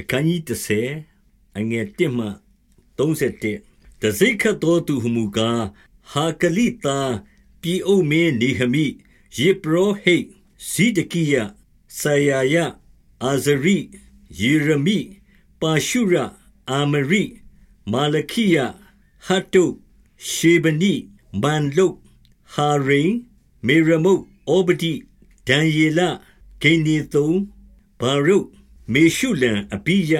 အခန်းကြီး30အငယ်1မှ31တစိခတ်တော်သူဟုမူကားဟာကလိတာပြည်အုပ်မင်းနေဟမိယေပရောဟိတ်ဇိဒကိယဆယာယအာဇရိယေရမိပါရှုရအာမရိမာလခိယဟတ်တုရှေဗနိမန်လုတ်ဟာရိန်မေရမုတ်ဩပတိဒံယေလဂိနေသုံဘာရုတ် မေရှုလံအဘိယ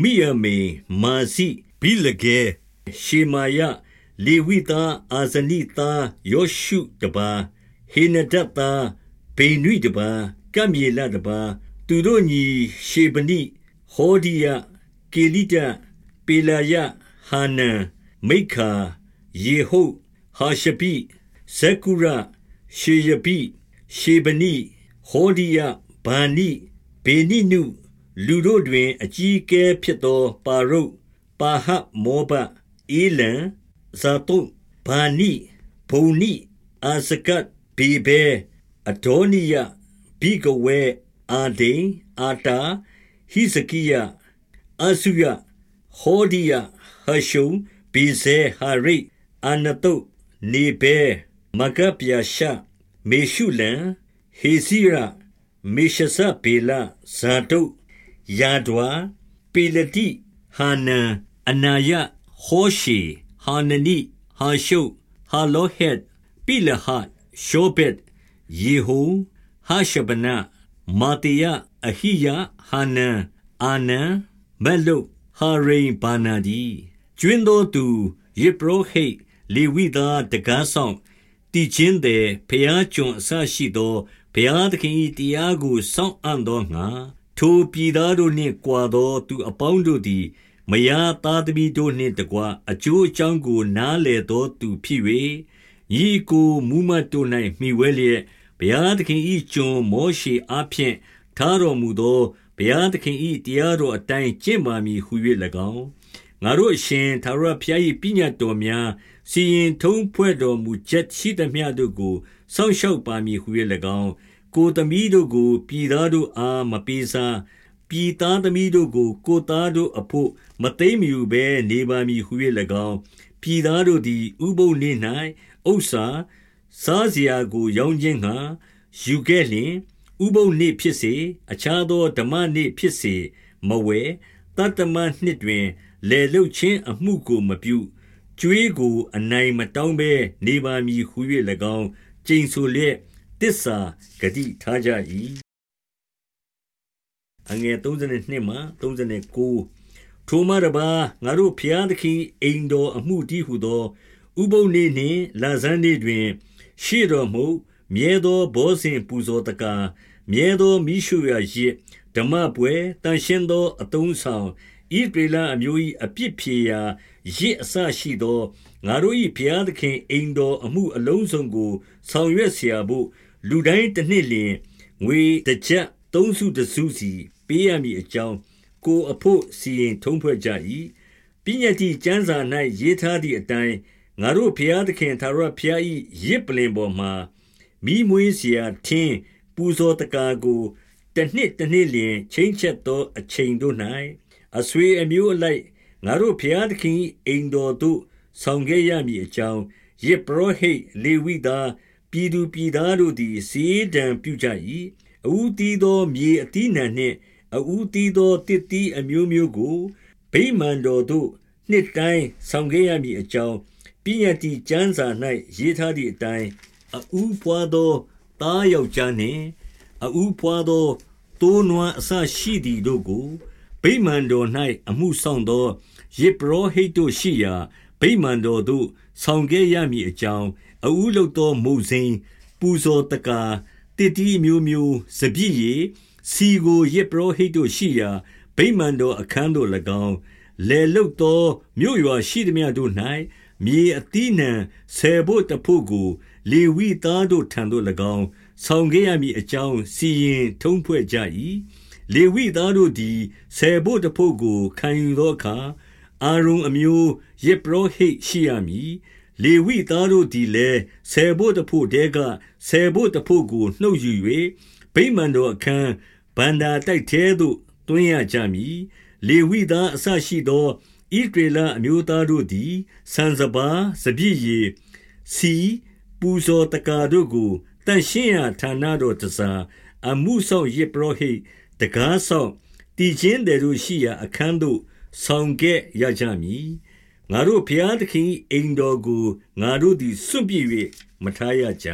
မိယမေမာစီဘိလဂေရှေမာယလေဝိသားအာဇနိသားယောရှုတပါဟေနဒတ်သားဘေနွိတပါကံမြေလတပါသူတို့ညီရှေဗနိဟောဒီယကေလိတပေလာယဟာနန်မိခာယေဟုတ်ဟာရှပိဇကုရရှေယပိရှေဗနိဟောဒီယဘာနိ ဘေနိနုလူတို့တွင် အကြီးအကဲဖြစ်သော ပါရုတ် ပါဟမောဘအေလံ ဇာတုဘာနိဘုန်နိ အာစကတ်ဘေဘေအဒေါနိယဘိကဝဲ အာဒိန် အာတာ ဟိဇကိယအဆုယဟောဒီယဟရှုံဘီဇေဟာရိအနတုနေဘေမဂပယရှာမေရှုလံ ဟေစီရ မေရှဆဘေလဇာတုယာဒွာပေလတိဟာနန်အနာယဟောရှေဟာနနိဟာရှုဟာလောဟက်ပိလဟတ်ရှောဘက်ယေဟူဟာရှဗနာမာတေယအဟိယဟာနန်အာနန်မလုဟာရိန်ဘာနာဒီကျွင်းသောသူယေပရောဟိတ်လေဝိသားတကားဆောင်တည်ခြင်းတဲ့ဖျားကျွန်အဆရှိသော ဘုရားသခင်၏တရားကို စောင့်အံ့သောငါထိုပြည်သားတို့နှင့်ကွာသော သူအပေါင်းတို့သည် မယားသားသမီးတို့နှင့်တကွအကျိုးအကြောင်းကို နားလေသောသူဖြစ်၍ညီကိုမူမတ်တို့၌မိဝဲလျက်ဘုရားသခင်၏ကျွန်မောရှေအားဖြင့်ထားတော်မူသောဘုရားသခင်၏တရားတော်အတိုင်းကျင့်ပါမည်ဟု၍၎င်း ငါတို့အရှင်သာရဖျား၏ပညာတော်များစီရင်ထုံးဖွဲ့တော်မူချက်ရှိသမျှတို့ကိုစောင့်ရှောက်ပါမည်ဟု၍၎င်းကိုသမီးတို့ကို ပြည်သားတို့အားမပေးစားပြည်သားသမီးတို့ကို ကိုသားတို့အဖို့မသိမ့်မြူဘဲနေပါမည်ဟု၍၎င်းပြည်သားတို့သည်ဥပုပ်နေ၌ဥစ္စာစားစရာကို ရောင်းခြင်းငှာယူခဲ့လျင်ဥပုပ်နေ့ဖြစ်စေ အခြားသောဓမ္မနေ့ဖြစ်စေမဝဲတတ္တမနှစ်တွင် လေလုတ်ခြင်းအမှုကိုမပြုကျွေးကိုအနိုင်မတောင်းဘဲနေပါမည်ဟု၍၎င်းကျိန်ဆိုလျက်တစ္ဆာဂတိထားကြ၏အငယ်32မှ39ထိုမှတပါငါတို့ဖျားသခင်အိမ်တော်အမှုတည်းဟုသောဥပုံနေနှင့်လာဇန်းနေတွင် ရှေ့တော်မူမြဲသောဘောဇင်ပူဇော်တကာမြဲသောမိရှုရာရစ်ဓမ္မပွဲတန်ရှင်းသောအတုံးဆောင် ဣဒေလအမျိုး၏အပြစ်ဖြေရာရစ်အစရှိသောငါတို့၏ဘုရားသခင်အိမ်တော်အမှုအလုံးစုံကို ဆောင်ရွက်เสียဖို့လူတိုင်းတစ်နှစ်လျင်ငွေတစ်ချက်သုံးစုတစ်စုစီပေးရမည်အကြောင်းကိုအဖို့စီရင်ထုံးဖွဲ့ကြ၏ပညာတိကျမ်းစာ၌ရေးထားသည့်အတိုင်းငါတို့ဘုရားသခင်သာရဘုရား၏ရစ်ပလင်ပေါ်မှာမိမွေးเสียထင်းပူဇော်တကာကိုတစ်နှစ်တစ်နှစ်လျင်ချင်းချက်သောအချိန်တို့၌ အဆွေအမျိုးအလိုက်ငါတို့ဘုရားသခင်အိမ်တော်သို့ဆောင်ခဲ့ရမည်အကြောင်းယေပရောဟိတ်လေဝိသားပြည်သူပြည်သားတို့သည်စီဒံပြုကြ၏အူတီသောမြေအတိနံနှင့်အူတီသောတစ်တီအမျိုးမျိုးကိုဗိမာန်တော်သို့နှစ်တိုင်းဆောင်ခဲ့ရမည်အကြောင်းပညာတိကျမ်းစာ၌ရေးထားသည့်အတိုင်းအူပွားသောသားယောက်ျားနှင့်အူပွားသောတိုးနွမ်းအစရှိသည်တို့ကို ဗိမာန်တော်၌အမှုဆောင်သောယေပရောဟိတ်တို့ရှိရာဗိမာန်တော်သို့ဆောင်ခဲ့ရမည်အကြောင်းအူးလုသောမုတ်စိန်ပူဇော်တကာတတိမျိုးမျိုးစပြည့်ရီစီကိုယေပရောဟိတ်တို့ရှိရာဗိမာန်တော်အခန်းသို့၎င်းလေလုတ်သောမြို့ရွာရှိသည်များတို့၌မြေအသီးနှံဆယ်ဖို့တဖို့ကို လေဝိသားတို့ထံသို့၎င်းဆောင်ခဲ့ရမည်အကြောင်းစီရင်ထုံးဖွဲ့ကြ၏ လေဝိသားတို့သည်ဆယ်ဖို့တဖို့ကို ခံယူသောအခါအာရုံအမျိုးယေပရောဟိတ်ရှိရမည်လေဝိသားတို့သည်လည်းဆယ်ဖို့တဖို့တဲကဆယ်ဖို့တဖို့ကိုနှုတ်ယူ၍ဗိမာန်တော်အခန်းဗန္တာတိုက်သေးသို့သွင်းရကြမည်။လေဝိသားအစရှိသောဣသရေလအမျိုးသားတို့သည်ဆန်စပါးစပြည့်ရည်စီပူဇော်တကာတို့ကိုတန်ရှင်းရာဌာနတော်တစားအမှုဆောင်ယေပရောဟိ တ်တကားဆောင်တည်ခြင်းတယ်တို့ရှိရာအခန်းသို့ဆောင်ခဲ့ရကြမည်ငါတို့ဖျားသခင်အိမ်တော်ကိုငါတို့သည်စွန့်ပြစ်၍မထားရကြ